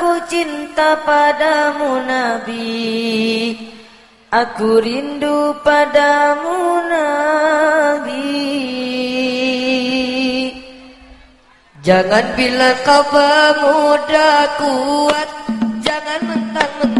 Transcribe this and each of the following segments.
aku cinta padamu Nabi. Aku rindu padamu Nabi. Jangan bila kau pemuda kuat Jangan mentang-mentang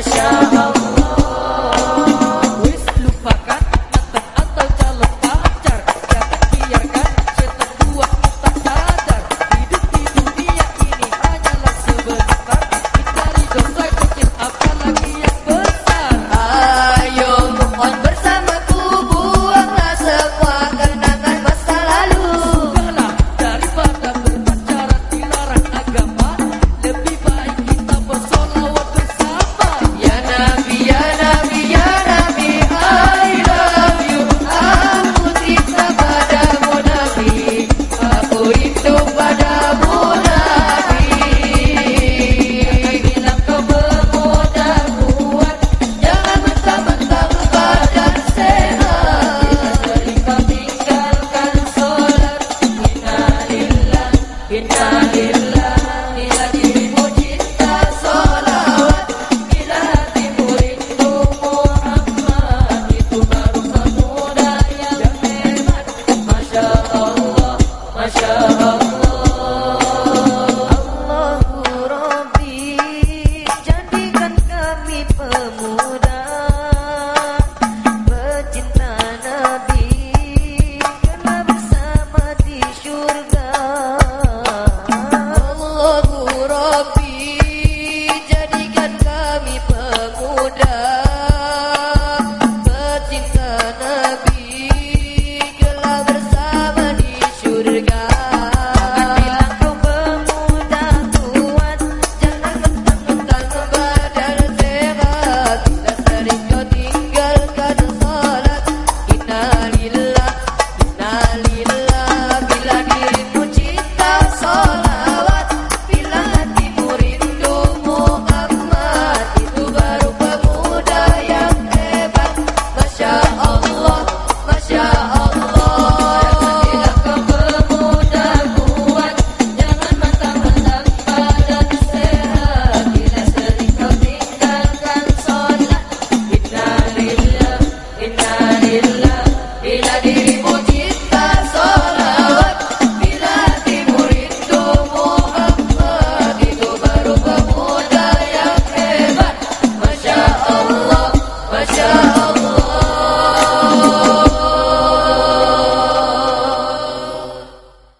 Masha Allah. Masha'Allah